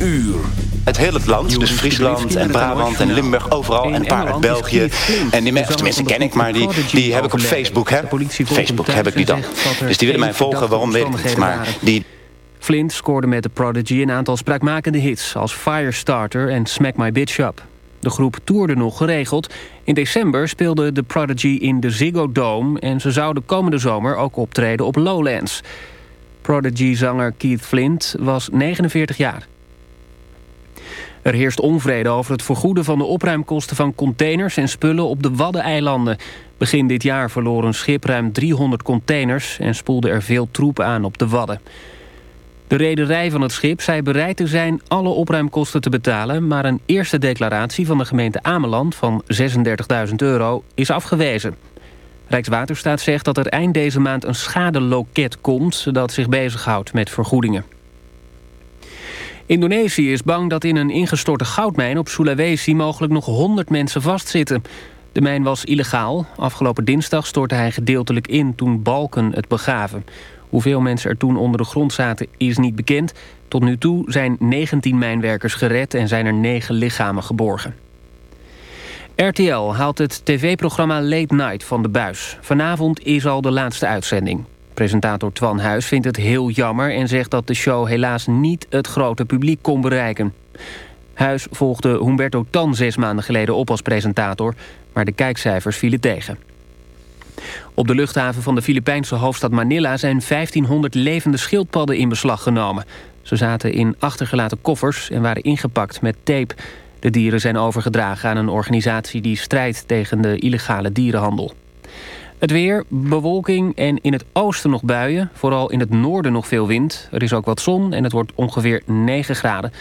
uur. Het hele land, dus Friesland en Brabant en Limburg, overal. En een paar uit België. En die mensen, tenminste ken ik, maar die, die heb ik op Facebook. Hè? Facebook heb ik die dan. Dus die willen mij volgen, waarom weet ik niet. Maar die... Flint scoorde met de Prodigy een aantal spraakmakende hits... als Firestarter en Smack My Bitch Up. De groep toerde nog geregeld. In december speelde de Prodigy in de Ziggo Dome... en ze zouden komende zomer ook optreden op Lowlands. Prodigy-zanger Keith Flint was 49 jaar. Er heerst onvrede over het vergoeden van de opruimkosten van containers en spullen op de Waddeneilanden. Begin dit jaar verloor een schip ruim 300 containers en spoelde er veel troep aan op de Wadden. De rederij van het schip zei bereid te zijn alle opruimkosten te betalen... maar een eerste declaratie van de gemeente Ameland van 36.000 euro is afgewezen. Rijkswaterstaat zegt dat er eind deze maand een schadeloket komt... dat zich bezighoudt met vergoedingen. Indonesië is bang dat in een ingestorte goudmijn op Sulawesi... mogelijk nog 100 mensen vastzitten. De mijn was illegaal. Afgelopen dinsdag stortte hij gedeeltelijk in toen balken het begaven. Hoeveel mensen er toen onder de grond zaten is niet bekend. Tot nu toe zijn 19 mijnwerkers gered en zijn er 9 lichamen geborgen. RTL haalt het tv-programma Late Night van de buis. Vanavond is al de laatste uitzending. Presentator Twan Huis vindt het heel jammer... en zegt dat de show helaas niet het grote publiek kon bereiken. Huis volgde Humberto Tan zes maanden geleden op als presentator... maar de kijkcijfers vielen tegen. Op de luchthaven van de Filipijnse hoofdstad Manila... zijn 1500 levende schildpadden in beslag genomen. Ze zaten in achtergelaten koffers en waren ingepakt met tape. De dieren zijn overgedragen aan een organisatie... die strijdt tegen de illegale dierenhandel. Het weer, bewolking en in het oosten nog buien. Vooral in het noorden nog veel wind. Er is ook wat zon en het wordt ongeveer 9 graden.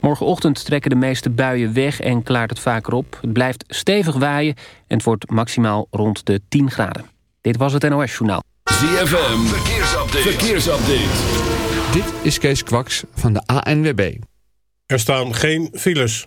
Morgenochtend trekken de meeste buien weg en klaart het vaker op. Het blijft stevig waaien en het wordt maximaal rond de 10 graden. Dit was het NOS Journaal. ZFM, verkeersupdate. verkeersupdate. Dit is Kees Kwaks van de ANWB. Er staan geen files.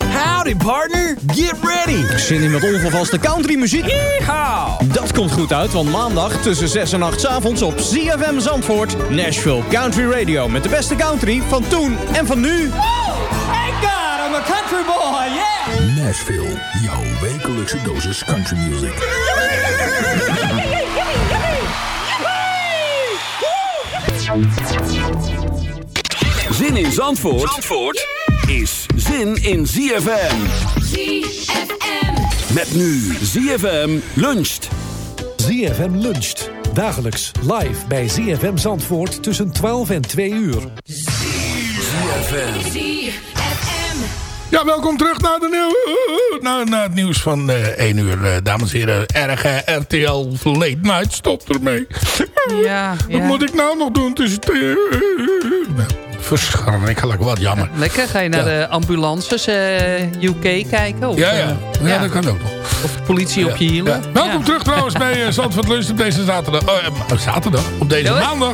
Howdy partner, get ready! Zin in wat ongevaste country muziek? Yeehaw! Dat komt goed uit, want maandag tussen 6 en 8 's avonds op ZFM Zandvoort... Nashville Country Radio met de beste country van toen en van nu. Thank God I'm a country boy, yeah. Nashville, jouw wekelijkse dosis country music. Zin in Zandvoort, Zandvoort is zin in ZFM. ZFM. Met nu ZFM luncht. ZFM luncht. Dagelijks live bij ZFM Zandvoort tussen 12 en 2 uur. ZFM. ZFM. Ja, welkom terug naar, de nieuw, naar, naar het nieuws van eh 1 uur. eh, dames en heren, erg eh, RTL Late Night stopt ermee. Ja, Wat ja. moet ik nou nog doen tussen... Nou, verschrikkelijk, wat jammer. Lekker, ga je naar de ambulances eh, UK kijken? Of, Ja, ja. eh, Ja, dat kan ook nog. Of de politie op je hielen? Welkom terug trouwens bij uh, Zandvoort Lunch op deze zaterdag. Oh, eh, zaterdag? Op deze maandag.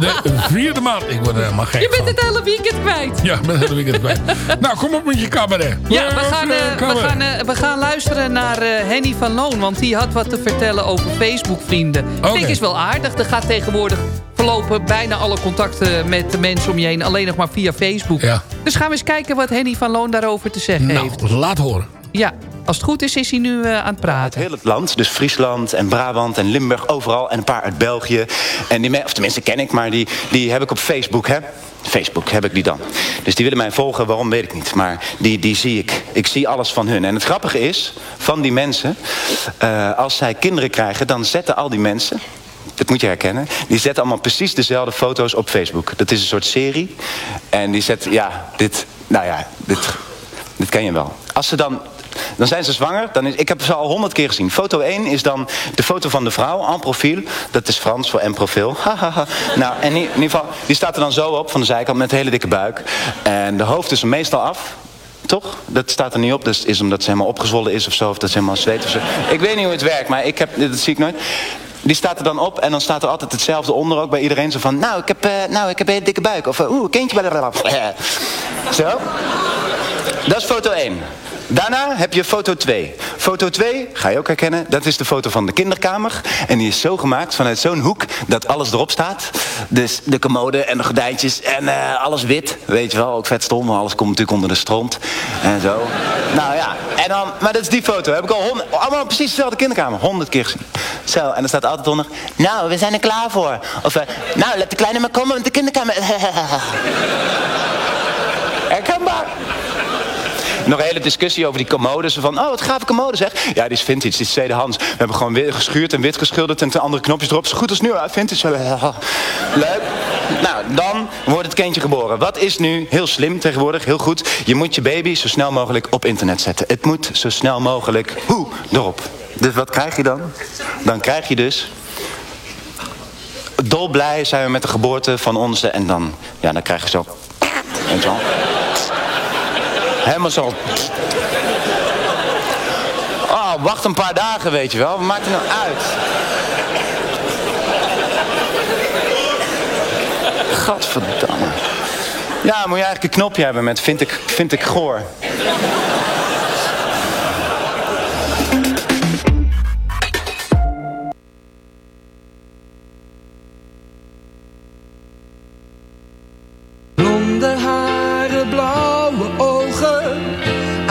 De vierde maand. Ik word er helemaal gek Je bent het hele weekend kwijt. Ja, ik ben het hele weekend kwijt. nou, kom op met je cabaret. Ja, we Eh, gaan, eh, eh, we, gaan, eh, we gaan luisteren naar eh, Henny van Loon. Want die had wat te vertellen over Facebook-vrienden. Denk is wel aardig. Er gaat tegenwoordig verlopen bijna alle contacten met de mensen om je heen. Alleen nog maar via Facebook. Ja. Dus gaan we eens kijken wat Henny van Loon daarover te zeggen Nou, heeft. laat horen. Ja, als het goed is, is hij nu eh, aan het praten. Heel het land, dus Friesland en Brabant en Limburg, overal. En een paar uit België. En die, me- of tenminste ken ik, maar die, die heb ik op Facebook, hè. Facebook heb ik die dan. Dus die willen mij volgen, waarom weet ik niet. Maar die, die zie ik. Ik zie alles van hun. En het grappige is, van die mensen... eh, als zij kinderen krijgen, dan zetten al die mensen... Dat moet je herkennen. Die zetten allemaal precies dezelfde foto's op Facebook. Dat is een soort serie. En die zetten, ja, dit... Nou ja, dit, dit ken je wel. Als ze dan... Dan zijn ze zwanger. Dan is, ik heb ze al honderd keer gezien. Foto 1 is dan de foto van de vrouw en profiel. Dat is Frans voor en profiel. Nou, en in, ieder geval, die staat er dan zo op van de zijkant met een hele dikke buik. En de hoofd is er meestal af. Toch? Dat staat er niet op. Dus is omdat ze helemaal opgezwollen is of zo. Of dat ze helemaal zweet of zo. Ik weet niet hoe het werkt, maar ik heb, dat zie ik nooit. Die staat er dan op en dan staat er altijd hetzelfde onder ook bij iedereen. Zo van, nou, ik heb, eh, nou, ik heb een dikke buik. Of, eh, oeh, kindje. blablabla. Zo. Dat is foto 1. Daarna heb je foto 2. Foto 2, ga je ook herkennen, dat is de foto van de kinderkamer. En die is zo gemaakt vanuit zo'n hoek dat alles erop staat. Dus de commode en de gordijntjes en eh, alles wit. Weet je wel, ook vet stom, want alles komt natuurlijk onder de stront. En zo. Nou ja, en dan, maar dat is die foto. Heb ik al honderd, allemaal precies dezelfde kinderkamer. Honderd keer gezien. Zo, en er staat altijd onder, nou, we zijn er klaar voor. Of, eh, nou, laat de kleine maar komen met de kinderkamer. Herkenbaar. Nog een hele discussie over die commodes. Van, oh, wat gave commode zeg. Ja, die is vintage, die is tweedehands. We hebben gewoon weer geschuurd en wit geschilderd en twee andere knopjes erop. Zo goed als nieuw, hè, vintage. Leuk. Nou, dan wordt het kindje geboren. Wat is nu heel slim tegenwoordig, heel goed. Je moet je baby zo snel mogelijk op internet zetten. Het moet zo snel mogelijk, hoe, erop. Dus wat krijg je dan? Dan krijg je dus... Dolblij zijn we met de geboorte van onze... en dan, ja, dan krijg je zo... Je wel. Helemaal zo. Oh, wacht een paar dagen, weet je wel. Wat maakt het nou uit? Gadverdamme. Ja, moet je eigenlijk een knopje hebben met vind ik, vind ik goor.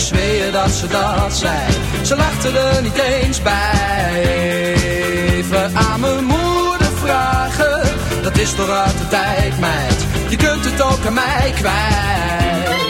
ik zweer dat ze dat zei. Ze lachte er niet eens bij. Even aan mijn moeder vragen, dat is toch uit de tijd, meid. Je kunt het ook aan mij kwijt.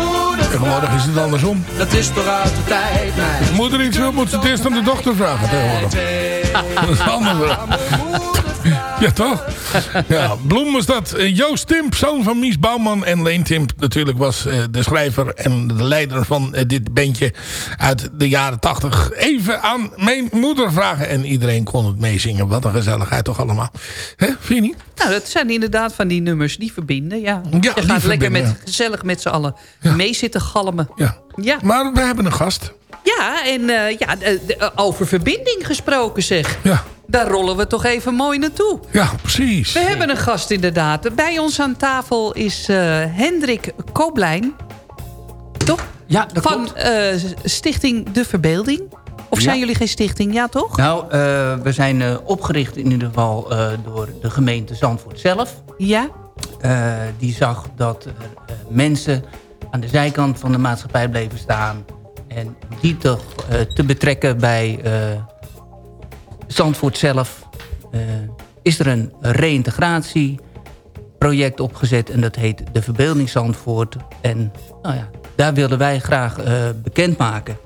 Tegenwoordig is het andersom. Dat is toch uit de tijd, meid. Als moeder iets wil, moet ze het eerst aan de dochter vragen tegenwoordig. Dat is anders. Ja, toch? Ja, Bloem was dat. Eh, Joost Timp, zoon van Mies Bouwman. En Leen Timp natuurlijk was eh, de schrijver en de leider van eh, dit bandje uit de jaren tachtig. Even aan mijn moeder vragen. En iedereen kon het meezingen. Wat een gezelligheid toch allemaal. Hè, vind je niet? Nou, dat zijn inderdaad van die nummers die verbinden. Ja. Ja, je gaat lekker met, gezellig met z'n allen mee zitten galmen. Ja. Ja, Maar we hebben een gast. ja en ja, over verbinding gesproken zeg. Ja. Daar rollen we toch even mooi naartoe. Ja, precies. We hebben een gast inderdaad. Bij ons aan tafel is eh, Hendrik Kooblijn. Toch? Ja, dat Van eh, Stichting De Verbeelding. Of Ja. zijn jullie geen stichting? Ja, toch? Nou, eh, we zijn eh, opgericht in ieder geval eh, door de gemeente Zandvoort zelf. Ja. Eh, die zag dat er eh, mensen aan de zijkant van de maatschappij bleven staan. En die toch eh, te betrekken bij eh, Zandvoort zelf. eh, is er een reïntegratieproject opgezet. En dat heet De Verbeelding Zandvoort. En nou ja, daar wilden wij graag eh, bekendmaken.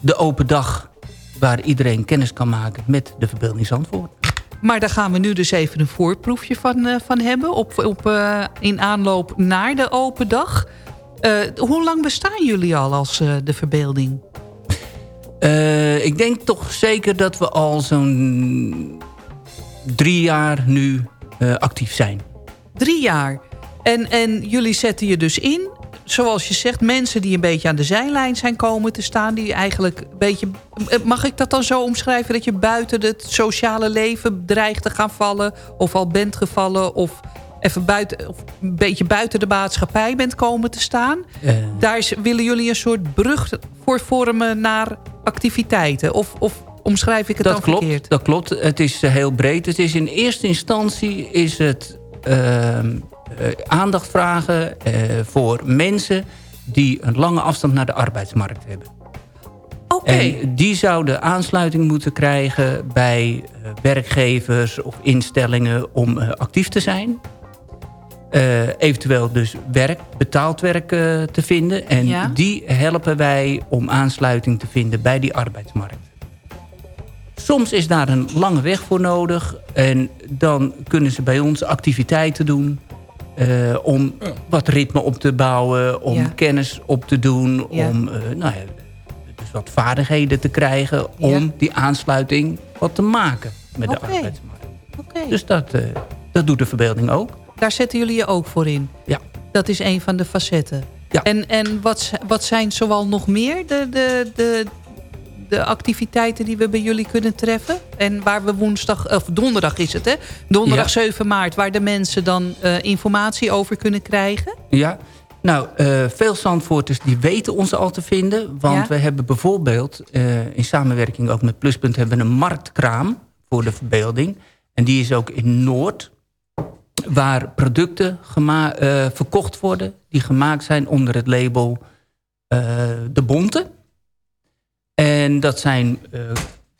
De open dag waar iedereen kennis kan maken met de Verbeelding Zandvoort. Maar daar gaan we nu dus even een voorproefje van, eh, van hebben. Op, op, in aanloop naar de open dag. Hoe lang bestaan jullie al als De Verbeelding? Eh, ik denk toch zeker dat we al zo'n drie jaar nu eh, actief zijn. Drie jaar. En, en jullie zetten je dus in, zoals je zegt... mensen die een beetje aan de zijlijn zijn komen te staan... die eigenlijk een beetje... eh, Mag ik dat dan zo omschrijven dat je buiten het sociale leven dreigt te gaan vallen... of al bent gevallen of even buiten, of een beetje buiten de maatschappij bent komen te staan? Daar is- willen jullie een soort brug voor vormen naar activiteiten? Of, of omschrijf ik het dat dan klopt, verkeerd? dat klopt. Het is eh, heel breed. Het is in eerste instantie is het ehm, eh, aandacht vragen eh, voor mensen die een lange afstand naar de arbeidsmarkt hebben. Oké. En die zouden aansluiting moeten krijgen bij werkgevers of instellingen om actief te zijn. Eh, eventueel dus werk, betaald werk eh, te vinden. En Ja. die helpen wij om aansluiting te vinden bij die arbeidsmarkt. Soms is daar een lange weg voor nodig. En dan kunnen ze bij ons activiteiten doen. eh, om wat ritme op te bouwen. Om Ja. kennis op te doen. Ja. Om nou ja, dus wat vaardigheden te krijgen. Om die aansluiting wat te maken met de arbeidsmarkt. Oké. Dus dat, dat doet de verbeelding ook. Daar zetten jullie je ook voor in? Ja. Dat is een van de facetten. Ja. En, en wat, wat zijn zoal nog meer de, de, de, de activiteiten die we bij jullie kunnen treffen? En waar we woensdag, of donderdag is het hè? Donderdag Ja. 7 maart, waar de mensen dan eh, informatie over kunnen krijgen? Ja, nou, eh, veel Zandvoorters die weten ons al te vinden. Want Ja? we hebben bijvoorbeeld eh, in samenwerking ook met Pluspunt... hebben we een marktkraam voor de verbeelding. En die is ook in Noord. Waar producten eh, verkocht worden... die gemaakt zijn onder het label eh, De Bonte. En dat zijn eh,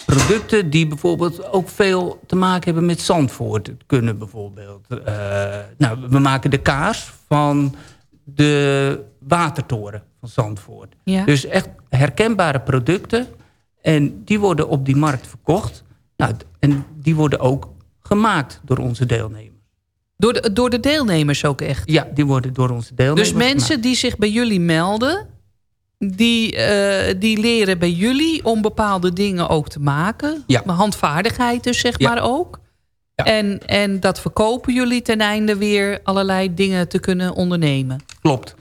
producten die bijvoorbeeld ook veel te maken hebben met Zandvoort. Het kunnen bijvoorbeeld... nou, we maken de kaas van de watertoren van Zandvoort. Ja. Dus echt herkenbare producten. En die worden op die markt verkocht. Nou, en die worden ook gemaakt door onze deelnemers. Door de, door de deelnemers ook echt? Ja, die worden door onze deelnemers Dus mensen gemaakt. die zich bij jullie melden... die, eh, die leren bij jullie om bepaalde dingen ook te maken. Ja. Handvaardigheid dus, zeg Ja. maar ook. En, en dat verkopen jullie ten einde weer allerlei dingen te kunnen ondernemen. Klopt.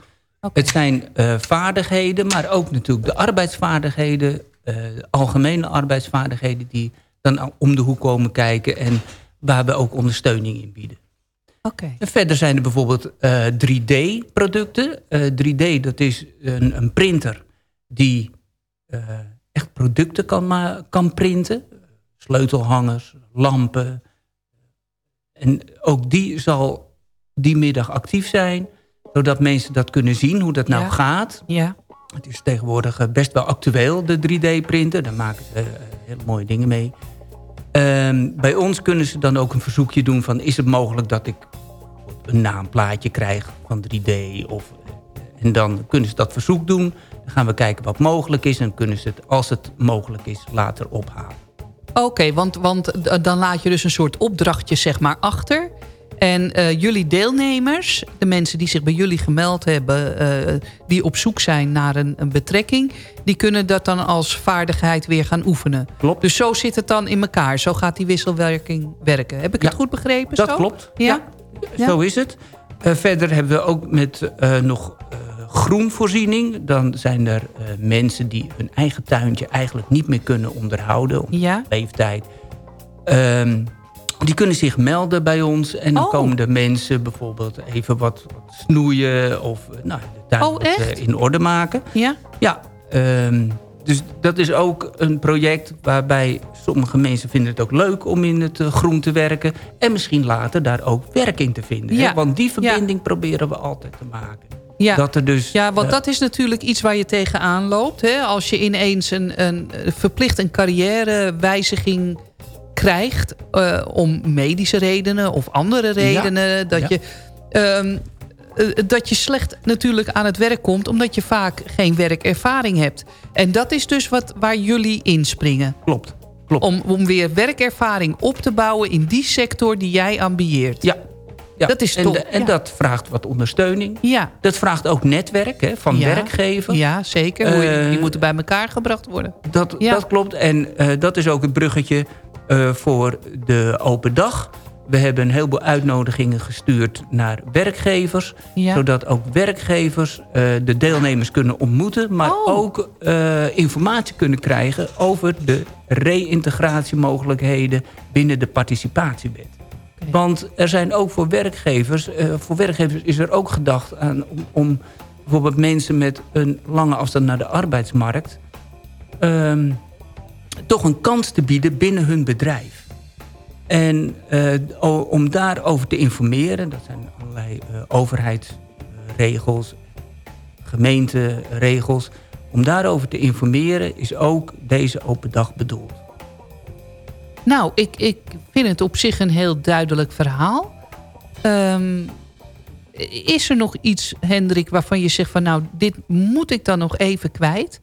Het zijn eh, vaardigheden, maar ook natuurlijk de arbeidsvaardigheden... eh, algemene arbeidsvaardigheden die dan om de hoek komen kijken... en waar we ook ondersteuning in bieden. En verder zijn er bijvoorbeeld eh, 3D-producten. 3D, dat is een, een printer die eh, echt producten kan, kan printen. Sleutelhangers, lampen. En ook die zal die middag actief zijn. Zodat mensen dat kunnen zien, hoe dat nou Ja. gaat. Ja. Het is tegenwoordig eh, best wel actueel, de 3D-printer. Daar maken ze eh, hele mooie dingen mee. Ehm, bij ons kunnen ze dan ook een verzoekje doen van... is het mogelijk dat ik een naamplaatje krijg van 3D? Of, eh, en dan kunnen ze dat verzoek doen. Dan gaan we kijken wat mogelijk is. En kunnen ze het, als het mogelijk is, later ophalen. Oké, want, want d- dan laat je dus een soort opdrachtje zeg maar achter. En eh, jullie deelnemers, de mensen die zich bij jullie gemeld hebben... eh, die op zoek zijn naar een, een betrekking... die kunnen dat dan als vaardigheid weer gaan oefenen. Klopt. Dus zo zit het dan in elkaar. Zo gaat die wisselwerking werken. Heb ik het goed begrepen? Dat zo? klopt. Ja? Ja. Zo is het. Eh, verder hebben we ook met nog groenvoorziening. Dan zijn er mensen die hun eigen tuintje eigenlijk niet meer kunnen onderhouden. Om Ja. leeftijd. Ehm, die kunnen zich melden bij ons. En dan Oh. komen de mensen bijvoorbeeld even wat, wat snoeien. Of eh, nou, de tuin Oh, wat, eh, in orde maken. Ja? Ja. ehm, dus dat is ook een project waarbij sommige mensen vinden het ook leuk om in het eh, groen te werken. En misschien later daar ook werk in te vinden. hè? Ja. Want die verbinding proberen we altijd te maken. Ja. Dat er dus, ja, want dat is natuurlijk iets waar je tegenaan loopt. Hè? Als je ineens een, een, verplicht een carrièrewijziging krijgt... eh, om medische redenen of andere redenen... Dat, Ja. Je, ehm, eh, dat je slecht natuurlijk aan het werk komt... omdat je vaak geen werkervaring hebt. En dat is dus wat, waar jullie inspringen. Klopt. Klopt. Om, om weer werkervaring op te bouwen in die sector die jij ambieert. Ja. Ja, Dat is en, de- en ja. dat vraagt wat ondersteuning. Ja. Dat vraagt ook netwerk hè, van Ja. werkgevers. Ja, zeker. Eh, die moeten bij elkaar gebracht worden. Dat, dat klopt. En dat is ook het bruggetje eh, voor de open dag. We hebben een heleboel uitnodigingen gestuurd naar werkgevers. Ja. Zodat ook werkgevers eh, de deelnemers kunnen ontmoeten. Maar Oh. ook eh, informatie kunnen krijgen over de reïntegratiemogelijkheden binnen de participatiewet. Want er zijn ook voor werkgevers, voor werkgevers is er ook gedacht aan om, om bijvoorbeeld mensen met een lange afstand naar de arbeidsmarkt ehm, toch een kans te bieden binnen hun bedrijf. En o- om daarover te informeren, dat zijn allerlei eh, overheidsregels, gemeenteregels. Om daarover te informeren is ook deze open dag bedoeld. Nou, ik, ik vind het op zich een heel duidelijk verhaal. Ehm, is er nog iets, Hendrik, waarvan je zegt van... nou, dit moet ik dan nog even kwijt...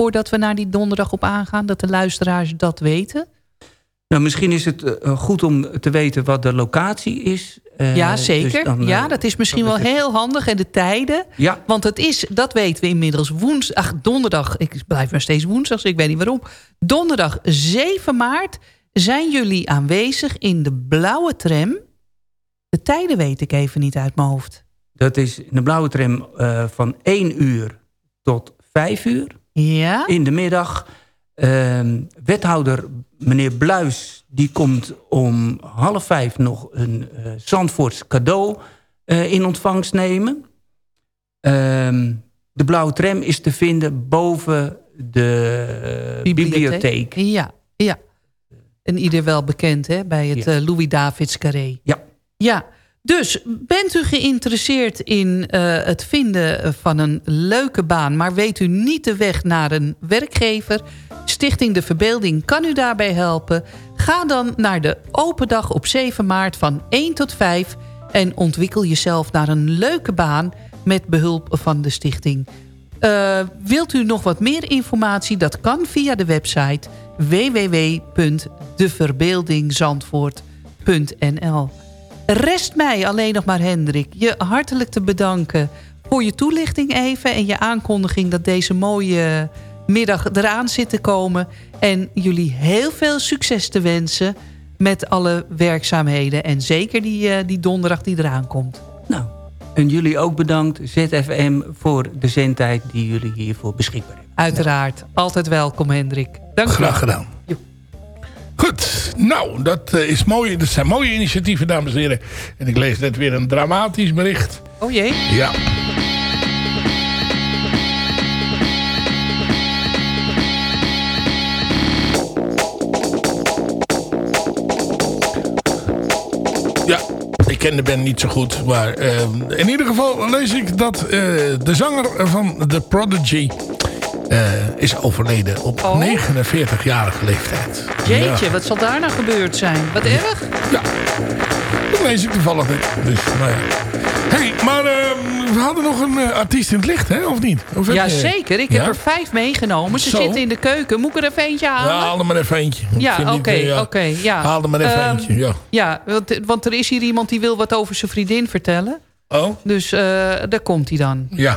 voordat we naar die donderdag op aangaan... dat de luisteraars dat weten? Nou, misschien is het eh, goed om te weten wat de locatie is. Eh, ja, dus zeker. dan, eh, ja, dat is misschien dat wel heel handig. En de tijden. Ja. Want het is, dat weten we inmiddels, woensdag, ach, donderdag. Ik blijf maar steeds woensdag, dus ik weet niet waarom. Donderdag 7 maart zijn jullie aanwezig in de blauwe tram. De tijden weet ik even niet uit mijn hoofd. Dat is in de blauwe tram eh, van 1 uur tot 5 uur. Ja. In de middag. Ehm, wethouder meneer Bluis, die komt om half vijf nog een eh Zandvoorts cadeau eh, in ontvangst nemen. Ehm, de blauwe tram is te vinden boven de eh, bibliotheek. Ja, ja. En ieder wel bekend hè, bij het Ja. Louis Davids Carré. Ja. Ja, dus bent u geïnteresseerd in eh, het vinden van een leuke baan... maar weet u niet de weg naar een werkgever... Stichting De Verbeelding kan u daarbij helpen. Ga dan naar de open dag op 7 maart van 1 tot 5... en ontwikkel jezelf naar een leuke baan met behulp van de stichting. Eh, wilt u nog wat meer informatie? Dat kan via de website www.deverbeeldingzandvoort.nl Rest mij alleen nog maar, Hendrik, je hartelijk te bedanken... voor je toelichting even en je aankondiging... dat deze mooie middag eraan zit te komen. En jullie heel veel succes te wensen met alle werkzaamheden. En zeker die, eh, die donderdag die eraan komt. Nou, en jullie ook bedankt, ZFM, voor de zendtijd die jullie hiervoor beschikbaar hebben. Uiteraard. Altijd welkom, Hendrik. Dank u wel. Graag gedaan. Goed, nou, dat, eh, is mooi. dat zijn mooie initiatieven, dames en heren. En ik lees net weer een dramatisch bericht. Oh jee. Ja. Ja, ik ken de band niet zo goed. Maar eh, in ieder geval lees ik dat eh, de zanger van The Prodigy eh, is overleden op Oh. 49-jarige leeftijd. Jeetje, Ja. wat zal daar nou gebeurd zijn? Wat erg? Ja, dat lees ik toevallig niet. Dus, nou ja. hey, maar eh, we hadden nog een eh, artiest in het licht, hè? Of niet? Of Ja, zeker. Ik Ja? heb er vijf meegenomen. Ze Zo. zitten in de keuken. Moet ik er even eentje halen? Ja, haal er maar even eentje. Ja, oké, eh, ja. oké, ja. Haal er maar even Ehm, eentje, ja. Ja, want, want er is hier iemand die wil wat over zijn vriendin vertellen. Oh? Dus eh, daar komt hij dan. Ja.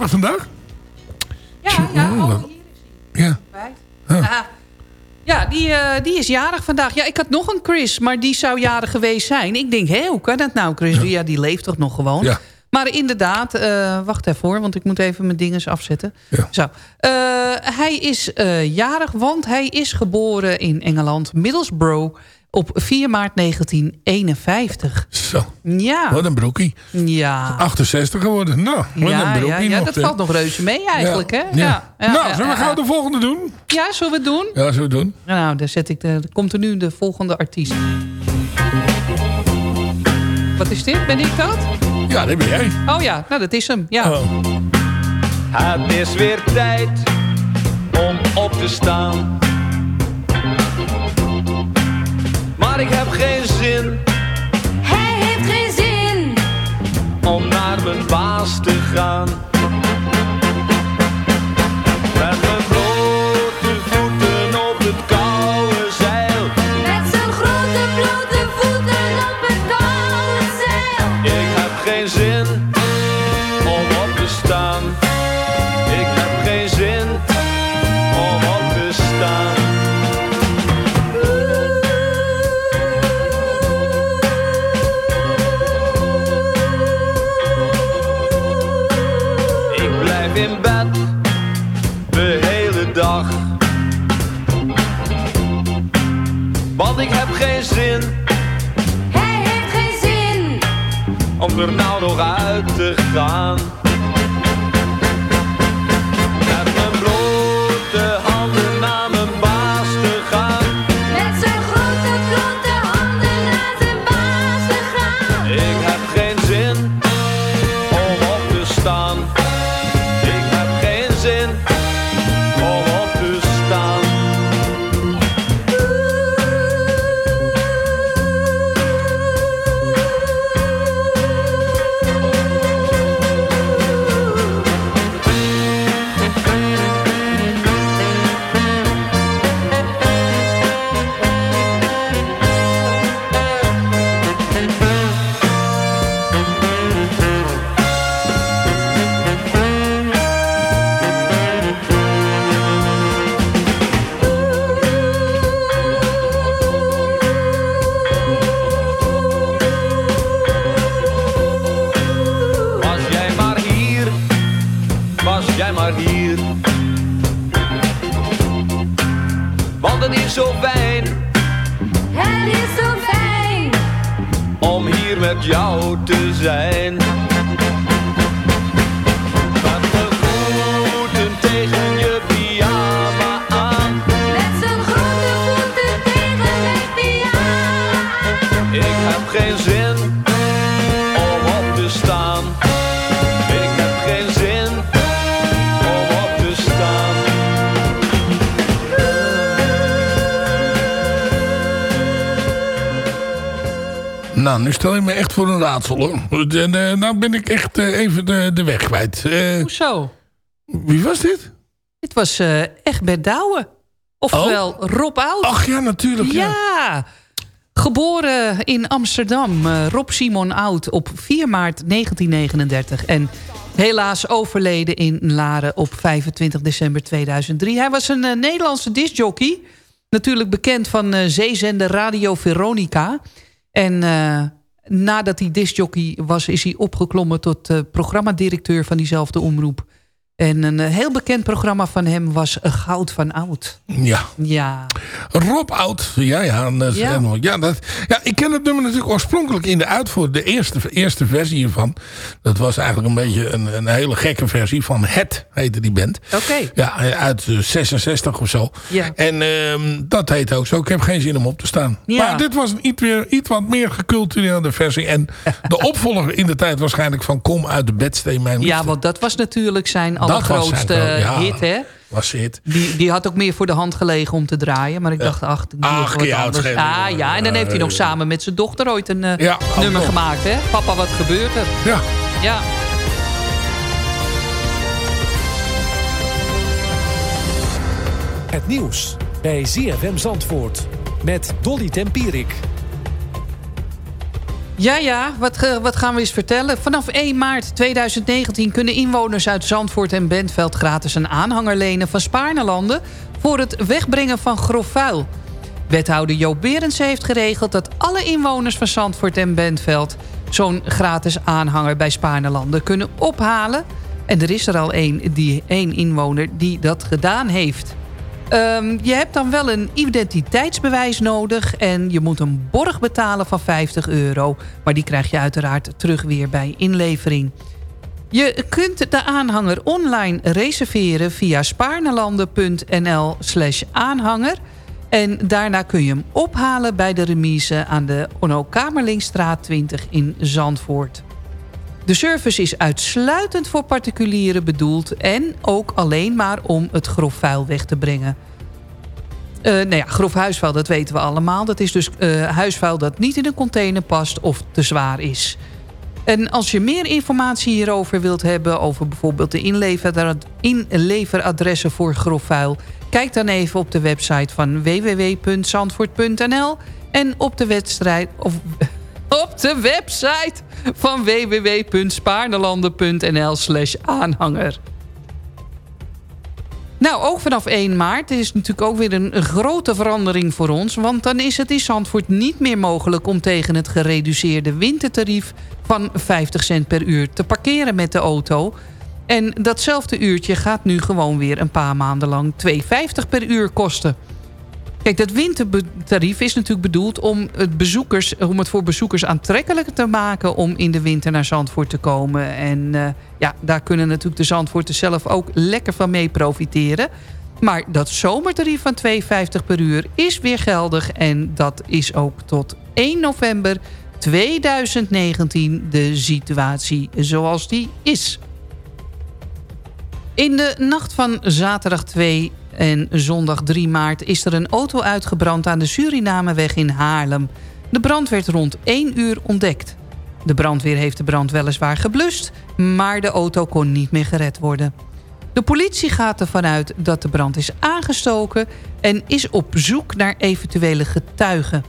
Jarig vandaag. Ja, ja. Oh, hier is Ja. hij. Ja. Ah. Ja, die, eh, die is jarig vandaag. Ja, ik had nog een Chris, maar die zou jarig geweest zijn. Ik denk, hé, hoe kan dat nou? Chris Ria, die leeft toch nog gewoon? Ja. Maar inderdaad, eh, wacht even hoor, want ik moet even mijn dinges afzetten. Zo. Eh, hij is jarig, want hij is geboren in Engeland, Middlesbrough, op 4 maart 1951. Zo, Ja. wat een broekie. Ja. 68 geworden. Nou, wat een Ja, broekie ja, ja, dat valt nog reuze mee eigenlijk, Ja. hè? Ja. Ja. nou, zullen we gauw de volgende doen? Ja, zullen we het doen? Ja, zullen we doen. Nou, dan zet ik de, dan komt er nu de volgende artiest. Wat is dit? Ben ik dat? Ja, dat ben jij. Oh ja, nou dat is hem. Ja. Het is weer tijd om op te staan. Maar ik heb geen zin Hij heeft geen zin. om naar mijn baas te gaan. Nu stel je me echt voor een raadsel hoor. En, eh, nou ben ik echt eh, even de, de weg kwijt. Eh, Hoezo? wie was dit? Dit was eh Egbert Douwe. Oftewel Rob Oud. Ach ja, natuurlijk. Ja. Ja. Geboren in Amsterdam, eh, Rob Simon Oud op 4 maart 1939. En helaas overleden in Laren op 25 december 2003. Hij was een eh, Nederlandse discjockey. Natuurlijk bekend van eh, zeezender Radio Veronica. En eh, nadat hij discjockey was, is hij opgeklommen tot eh, programmadirecteur van diezelfde omroep. En een eh, heel bekend programma van hem was eh, Goud van Oud. Ja. Ja. Rob Oud. Ja, ja. dat is Ja. ja, dat, ja, ik ken het nummer natuurlijk oorspronkelijk in de uitvoer. De eerste, eerste versie hiervan. Dat was eigenlijk een beetje een, een hele gekke versie van Het, heette die band. Oké. Ja, uit eh, 66 of zo. Ja. En ehm, dat heet ook zo. Ik heb geen zin om op te staan. Ja. Maar dit was een iets, weer, iets wat meer gecultureerde versie. En de opvolger in de tijd waarschijnlijk van Kom uit de bedsteen mijn Ja, liefde. want dat was natuurlijk zijn allergrootste groot- ja. hit, hè? Was hit. Die, die had ook meer voor de hand gelegen om te draaien. Maar ik dacht, ach, ik doe Ach, wat ja, anders. Ah ja, en dan Ja, heeft hij nog samen met zijn dochter ooit een eh, Ja, nummer gemaakt, hè? Papa, wat gebeurt er? Ja. Ja. Het nieuws bij ZFM Zandvoort met Dolly Tempierik. Ja, ja, wat, wat gaan we eens vertellen? Vanaf 1 maart 2019 kunnen inwoners uit Zandvoort en Bentveld... gratis een aanhanger lenen van Spaarnelanden... voor het wegbrengen van grof vuil. Wethouder Joop Berends heeft geregeld... dat alle inwoners van Zandvoort en Bentveld... zo'n gratis aanhanger bij Spaarnelanden kunnen ophalen. En er is er al één, die, één inwoner die dat gedaan heeft. Ehm, je hebt dan wel een identiteitsbewijs nodig... en je moet een borg betalen van 50 euro. Maar die krijg je uiteraard terug weer bij inlevering. Je kunt de aanhanger online reserveren via spaarnelanden.nl slash aanhanger. En daarna kun je hem ophalen bij de remise aan de Onno Kamerlingstraat 20 in Zandvoort. De service is uitsluitend voor particulieren bedoeld... en ook alleen maar om het grof vuil weg te brengen. Eh nou ja, grof huisvuil, dat weten we allemaal. Dat is dus eh, huisvuil dat niet in een container past of te zwaar is. En als je meer informatie hierover wilt hebben... over bijvoorbeeld de inleverad- inleveradressen voor grof vuil... kijk dan even op de website van www.zandvoort.nl... en op de wedstrijd... Of, op de website van www.spaarnelanden.nl slash aanhanger. Nou, ook vanaf 1 maart is natuurlijk ook weer een, een grote verandering voor ons... want dan is het in Zandvoort niet meer mogelijk... om tegen het gereduceerde wintertarief van 50 cent per uur te parkeren met de auto... En datzelfde uurtje gaat nu gewoon weer een paar maanden lang 2,50 per uur kosten. Kijk, dat wintertarief is natuurlijk bedoeld om het, bezoekers, om het voor bezoekers aantrekkelijker te maken... om in de winter naar Zandvoort te komen. En eh, ja, daar kunnen natuurlijk de Zandvoorters zelf ook lekker van mee profiteren. Maar dat zomertarief van 2,50 per uur is weer geldig. En dat is ook tot 1 november 2019 de situatie zoals die is. In de nacht van zaterdag 2 en zondag 3 maart is er een auto uitgebrand aan de Surinameweg in Haarlem. De brand werd rond 1 uur ontdekt. De brandweer heeft de brand weliswaar geblust, maar de auto kon niet meer gered worden. De politie gaat ervan uit dat de brand is aangestoken en is op zoek naar eventuele getuigen.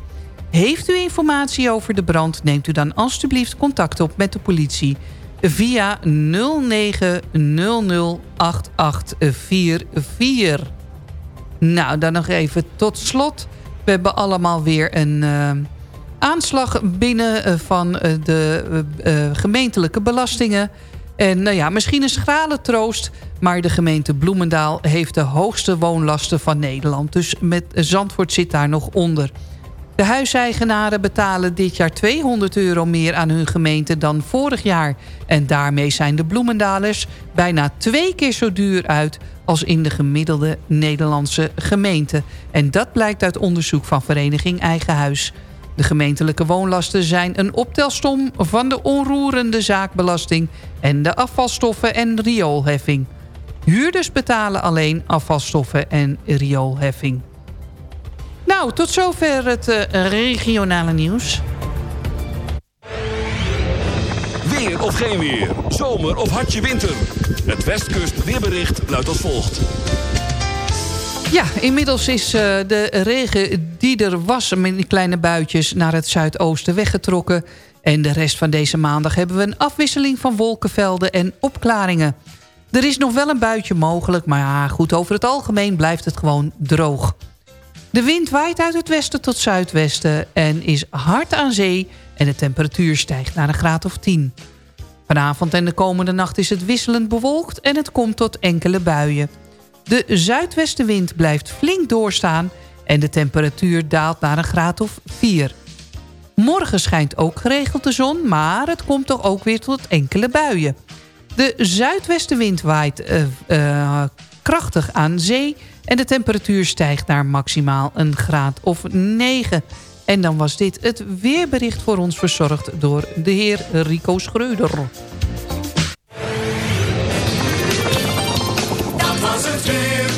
Heeft u informatie over de brand, neemt u dan alstublieft contact op met de politie via 09008844. Nou, dan nog even tot slot. We hebben allemaal weer een uh, aanslag binnen uh, van uh, de gemeentelijke belastingen. En nou ja, misschien een schrale troost... maar de gemeente Bloemendaal heeft de hoogste woonlasten van Nederland. Dus met Zandvoort zit daar nog onder. De huiseigenaren betalen dit jaar 200 euro meer aan hun gemeente dan vorig jaar. En daarmee zijn de bloemendalers bijna twee keer zo duur uit... als in de gemiddelde Nederlandse gemeente. En dat blijkt uit onderzoek van Vereniging Eigen Huis. De gemeentelijke woonlasten zijn een optelsom van de onroerende zaakbelasting... en de afvalstoffen en rioolheffing. Huurders betalen alleen afvalstoffen en rioolheffing. Nou, tot zover het uh, regionale nieuws. Weer of geen weer. Zomer of hartje winter. Het Westkust weerbericht luidt als volgt. Ja, inmiddels is uh, de regen die er was met die kleine buitjes naar het zuidoosten weggetrokken. En de rest van deze maandag hebben we een afwisseling van wolkenvelden en opklaringen. Er is nog wel een buitje mogelijk, maar ja, goed, over het algemeen blijft het gewoon droog. De wind waait uit het westen tot zuidwesten en is hard aan zee... en de temperatuur stijgt naar een graad of 10. Vanavond en de komende nacht is het wisselend bewolkt... en het komt tot enkele buien. De zuidwestenwind blijft flink doorstaan... en de temperatuur daalt naar een graad of 4. Morgen schijnt ook geregeld de zon... maar het komt toch ook weer tot enkele buien. De zuidwestenwind waait uh, uh, krachtig aan zee... En de temperatuur stijgt naar maximaal een graad of 9. En dan was dit het weerbericht voor ons verzorgd door de heer Rico Schreuder. Dat was het weer.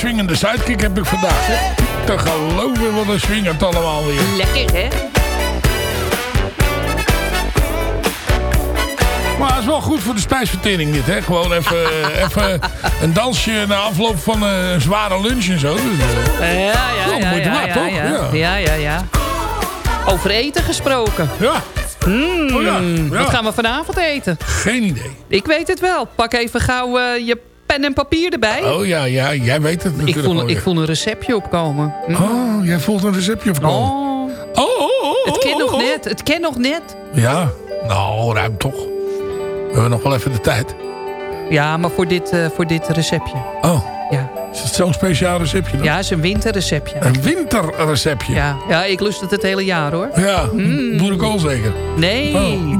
Swingende sidekick heb ik vandaag. Hè? Te geloven wat een swingert allemaal weer. Lekker, hè? Maar het is wel goed voor de spijsvertering dit, hè? Gewoon even, even een dansje na afloop van een zware lunch en zo. Dus, eh, Ja, ja, wel ja, ja, waard, ja, toch? ja. Ja. Ja, ja, ja. Over eten gesproken. Ja. Mm, Oh ja, ja. Wat gaan we vanavond eten? Geen idee. Ik weet het wel. Pak even gauw eh, je pen en papier erbij. Oh ja, ja, jij weet het ik, natuurlijk voel, ik voel een receptje opkomen. Hm. Oh, jij voelt een receptje opkomen. Oh. Oh, oh, oh, Het ken nog net. Het ken nog net. Ja, nou, ruim toch. We hebben nog wel even de tijd. Ja, maar voor dit, eh, voor dit receptje. Oh. Is het zo'n speciaal receptje dan? Ja, het is een winterreceptje. Een winterreceptje? Ja. ja, ik lust het het hele jaar hoor. Ja, boerenkool zeker. Nee. Oh. nee.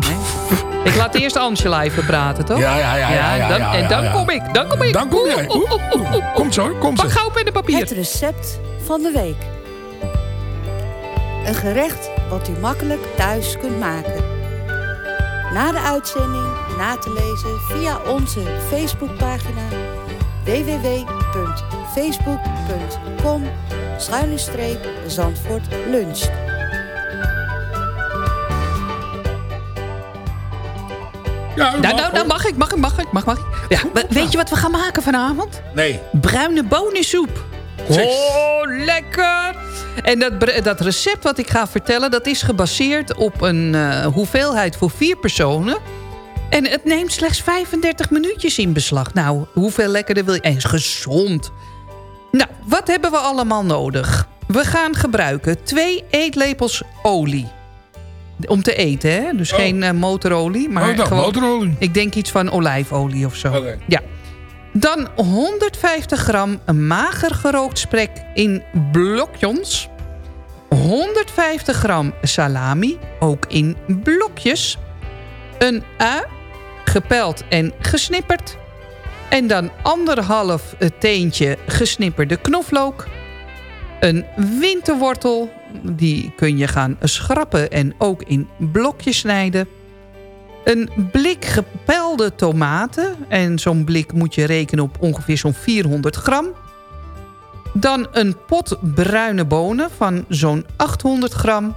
Ik laat eerst Angela even praten, toch? Ja, ja, ja, ja, ja, dan, ja, en ja, dan ja. kom ik. Dan kom ik. Dan kom jij. Oeh, oeh, oeh, oeh, oeh. Komt zo, komt Pak zo. gauw pen en papier. Het recept van de week. Een gerecht wat u makkelijk thuis kunt maken. Na de uitzending na te lezen via onze Facebookpagina www.facebook.com schuine streep Zandvoort luncht. Ja, Nou, nou, nou, mag ik, mag ik, mag ik, mag, mag ik. Ja, we- weet je wat we gaan maken vanavond? Nee. Bruine bonensoep. Oh, lekker! En dat, dat recept wat ik ga vertellen... dat is gebaseerd op een eh, hoeveelheid voor vier personen. En het neemt slechts 35 minuutjes in beslag. Nou, hoeveel lekkerder wil je? En is gezond. Nou, wat hebben we allemaal nodig? We gaan gebruiken twee eetlepels olie. Om te eten, hè? Dus geen eh, motorolie, maar Oh, dan gewoon... motorolie. Ik denk iets van olijfolie of zo. Oké. Ja. Dan 150 gram mager gerookt sprek in blokjes. 150 gram salami, ook in blokjes. Een ui, gepeld en gesnipperd. En dan anderhalf teentje gesnipperde knoflook. Een winterwortel, die kun je gaan schrappen en ook in blokjes snijden. Een blik gepelde tomaten. En zo'n blik moet je rekenen op ongeveer zo'n 400 gram. Dan een pot bruine bonen van zo'n 800 gram.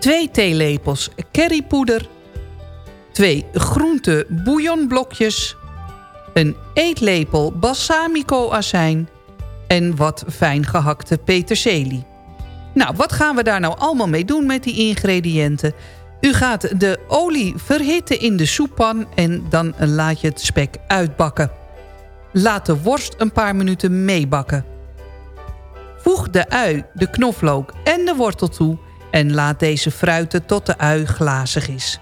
Twee theelepels currypoeder. Twee groente bouillonblokjes. Een eetlepel balsamico azijn. En wat fijn gehakte peterselie. Nou, wat gaan we daar nou allemaal mee doen met die ingrediënten? U gaat de olie verhitten in de soeppan en dan laat je het spek uitbakken. Laat de worst een paar minuten meebakken. Voeg de ui, de knoflook en de wortel toe en laat deze fruiten tot de ui glazig is.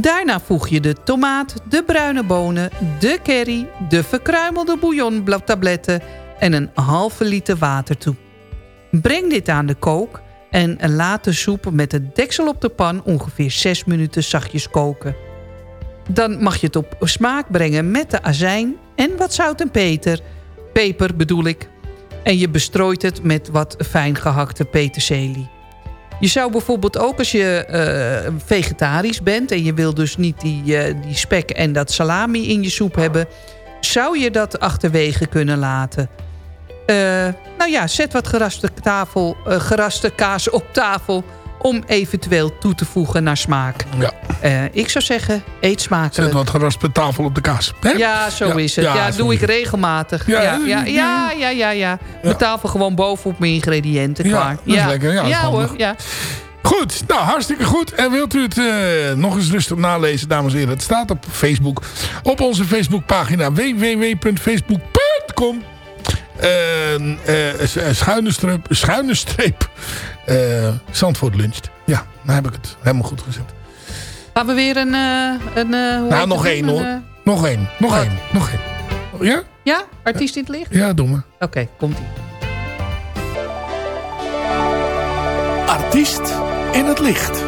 Daarna voeg je de tomaat, de bruine bonen, de curry, de verkruimelde bouillontabletten en een halve liter water toe. Breng dit aan de kook en laat de soep met het deksel op de pan ongeveer 6 minuten zachtjes koken. Dan mag je het op smaak brengen met de azijn en wat zout en peter. Peper bedoel ik. En je bestrooit het met wat fijn gehakte peterselie. Je zou bijvoorbeeld ook als je eh, vegetarisch bent... en je wil dus niet die, eh, die spek en dat salami in je soep hebben... zou je dat achterwege kunnen laten. Eh, nou ja, zet wat geraste, tafel, geraste kaas op tafel... om eventueel toe te voegen naar smaak. Ja. Eh, ik zou zeggen, eet smakelijk. Zet wat geraspe tafel op de kaas. Hè? Ja, zo is het. Ja, doe ik regelmatig. Ja, Ja, ja, ja, ja, ja, Mijn tafel gewoon bovenop mijn ingrediënten. Ja, klaar. dat is lekker. Ja, dat is hoor. Ja. Goed, nou hartstikke goed. En wilt u het eh, nog eens rustig nalezen, dames en heren? Het staat op Facebook. Op onze Facebookpagina www.facebook.com schuine streep, schuine streep eh, Zandvoort luncht. Ja, dan heb ik het helemaal goed gezet. Gaan we weer een... eh, een eh, Nou, nog één hoor. Een, eh, Nog één, nog Wat? één, nog één. Ja? ja, artiest in het licht? Ja, doe maar. Oké, komt-ie. Artiest in het licht.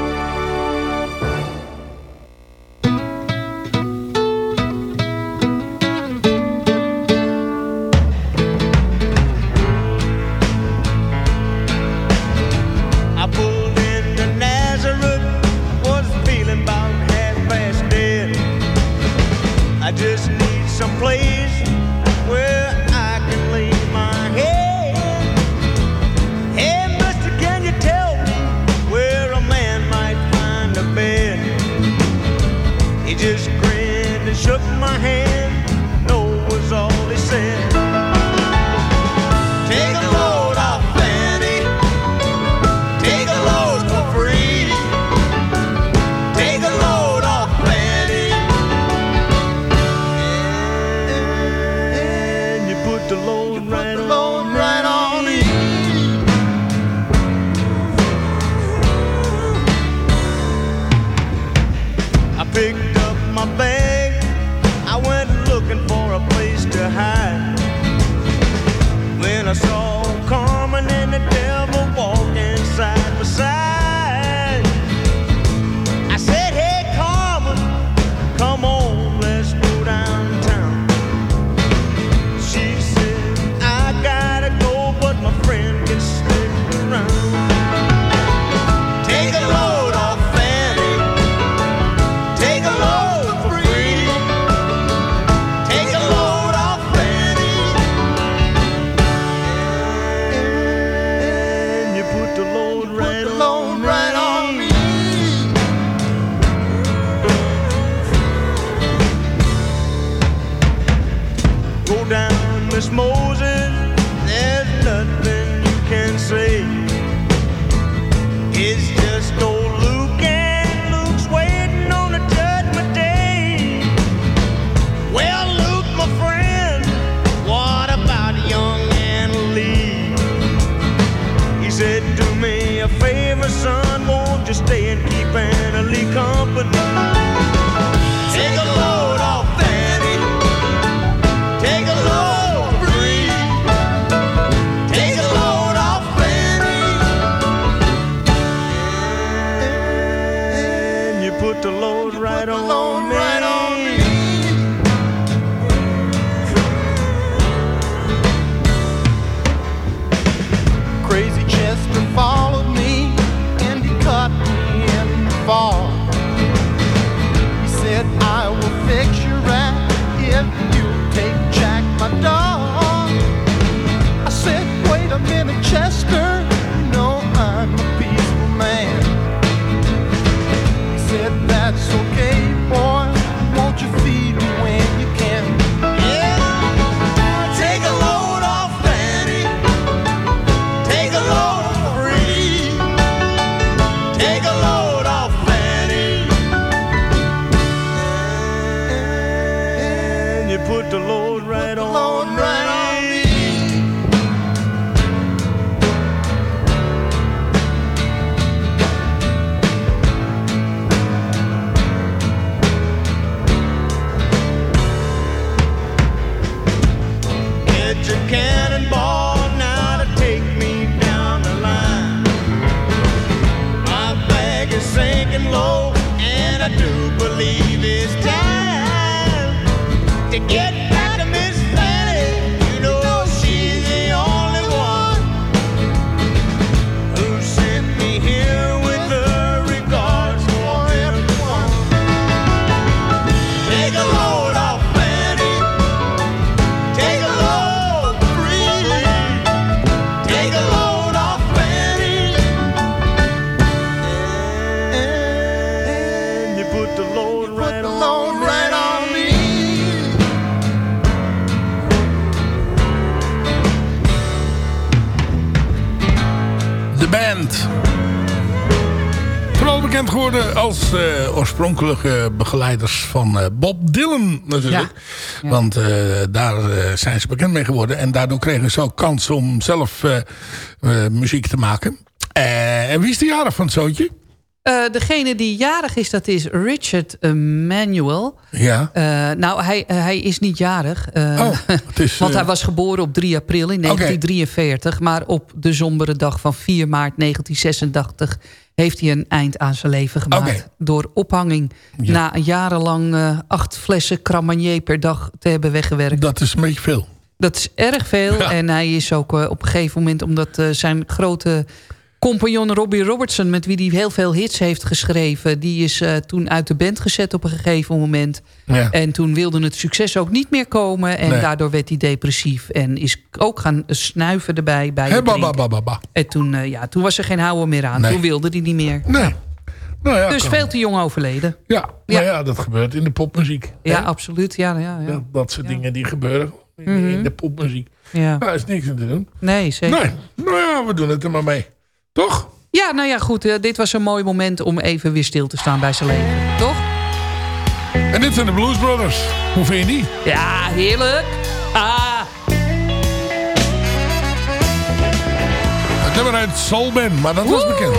Company? Als eh, oorspronkelijke begeleiders van eh, Bob Dylan natuurlijk. Want eh, daar zijn ze bekend mee geworden. En daardoor kregen ze ook kans om zelf muziek te maken. En wie is de jarig van het zootje? Eh, degene die jarig is, dat is Richard Manuel. Ja. Nou, hij, hij is niet jarig. Oh, het is, want hij was geboren op 3 april in 1943. Maar op de sombere dag van 4 maart 1986... heeft hij een eind aan zijn leven gemaakt. Door ophanging. Ja. Na jarenlang eh, acht flessen Cramagné per dag te hebben weggewerkt. Dat is een beetje veel. Dat is erg veel. En hij is ook eh, op een gegeven moment... omdat eh, zijn grote compagnon Robbie Robertson... met wie hij heel veel hits heeft geschreven... die is eh, toen uit de band gezet op een gegeven moment. Ja. En toen wilde het succes ook niet meer komen. En Nee. daardoor werd hij depressief. En is ook gaan snuiven erbij. Bij ba, ba, ba. En toen, eh, ja, toen was er geen houden meer aan. Nee. Toen wilde hij niet meer. Nee. Nou ja, dus veel te jong overleden. Ja, maar ja, dat gebeurt in de popmuziek. Ja, hè? absoluut. Ja, ja, ja. Dat, dat soort dingen die gebeuren in, Mhm. in de popmuziek. Ja. Daar is niks aan te doen. Nee, zeker. Nee, nou ja, we doen het er maar mee. Toch? Ja, nou ja, goed. eh, dit was een mooi moment om even weer stil te staan bij zijn leven. Toch? En dit zijn de Blues Brothers. Hoe vind je die? Ja, heerlijk. Ah. Het nummer uit Soul maar dat was bekend.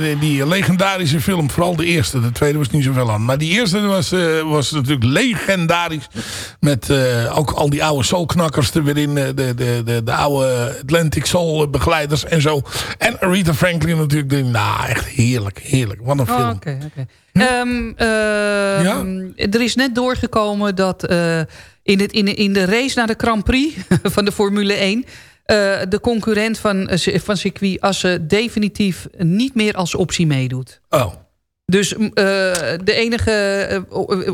Die- legendarische film. Vooral de eerste. De tweede was niet zoveel aan. Maar die eerste was, eh, was natuurlijk legendarisch. Met eh, ook al die oude soulknakkers er weer in. eh, De, de, de, de oude Atlantic Soul begeleiders en zo. En Aretha Franklin natuurlijk. Nou, echt heerlijk, heerlijk. Wat een Oh, film. Oké, oké. Ehm, ehm, Er is net doorgekomen dat in, het, in, in de race naar de Grand Prix van de Formule 1... eh, de concurrent van, eh, van circuit Assen definitief niet meer als optie meedoet. Oh. Dus eh, de enige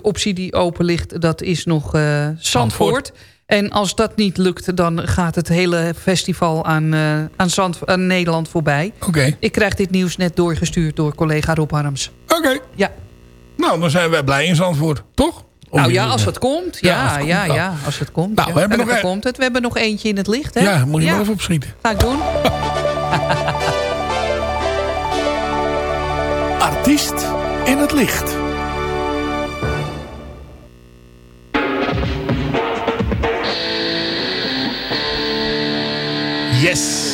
optie die open ligt, dat is nog eh Zandvoort. En als dat niet lukt, dan gaat het hele festival aan, aan, Zand, aan Nederland voorbij. Oké. Ik krijg dit nieuws net doorgestuurd door collega Rob Harms. Oké. Ja. Nou, dan zijn wij blij in Zandvoort, toch? Nou ja, als het komt. Ja, Ja, als het ja, als het komt. Nou, ja. we hebben En nog komt het. We hebben nog eentje in het licht, hè? Ja, moet je maar even opschieten. Ga ik doen. Artiest in het licht. Yes.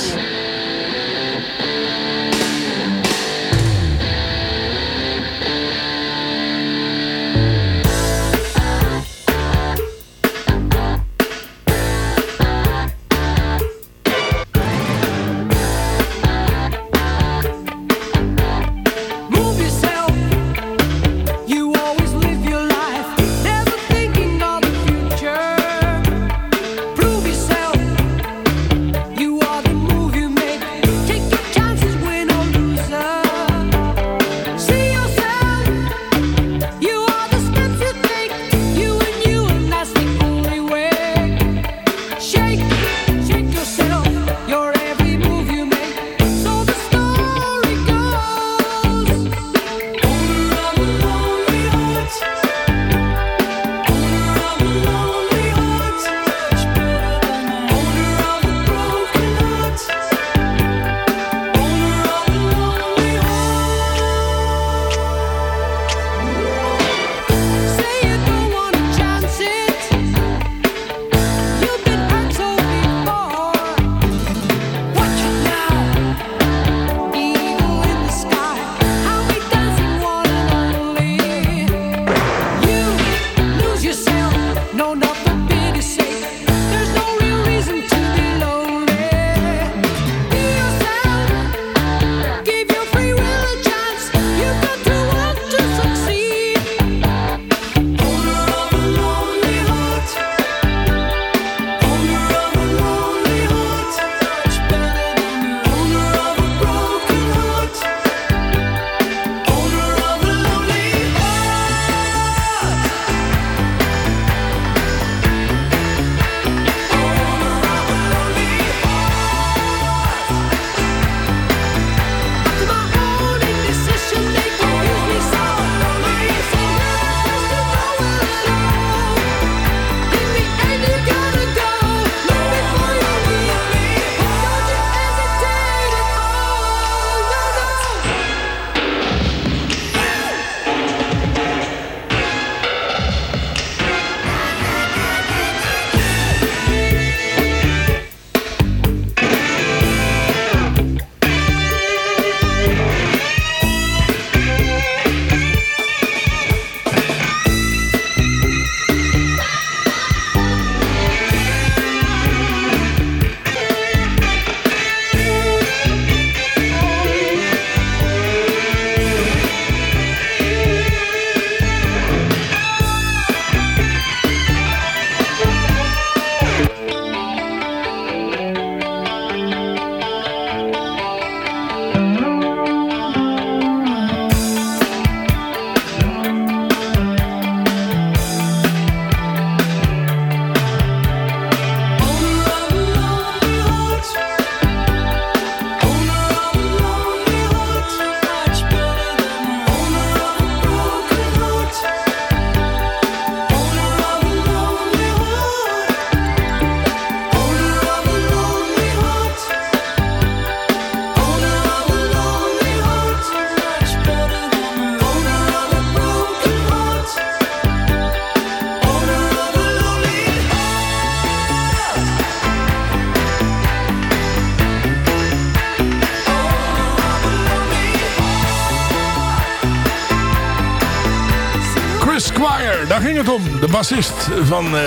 De bassist van eh,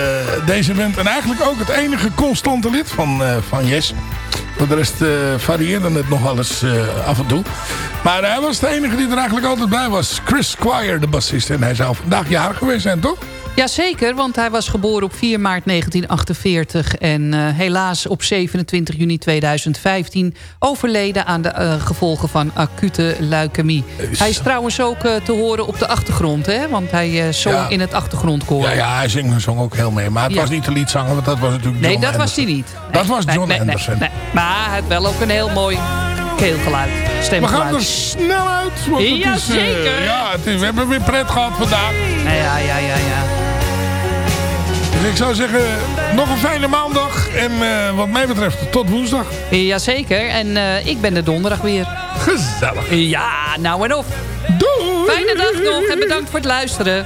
deze band. En eigenlijk ook het enige constante lid van, eh, van Yes. Voor de rest eh, varieerde het nog wel eens af en toe. Maar hij was de enige die er eigenlijk altijd bij was. Chris Squire, de bassist. En hij zou vandaag jarig geweest zijn, toch? Jazeker, want hij was geboren op 4 maart 1948... en eh, helaas op 27 juni 2015 overleden aan de eh, gevolgen van acute leukemie. Hij is trouwens ook eh, te horen op de achtergrond, hè? want hij eh, zong Ja. in het achtergrondkoor. Ja, ja hij zong, zong ook heel mee. Maar het Ja. was niet de liedzanger, want dat was natuurlijk Nee, John dat was hij niet. Dat was John nee, Anderson. nee. Maar hij had wel ook een heel mooi keelgeluid, We stemgeluid. gaan er snel uit. Want het is, eh, ja, het is, we hebben weer pret gehad vandaag. Ja, ja, ja, ja. ja. Dus ik zou zeggen, nog een fijne maandag. En eh, wat mij betreft, tot woensdag. Jazeker, en eh, ik ben er donderdag weer. Gezellig. Ja, nou en of. Doei. Fijne dag nog en bedankt voor het luisteren.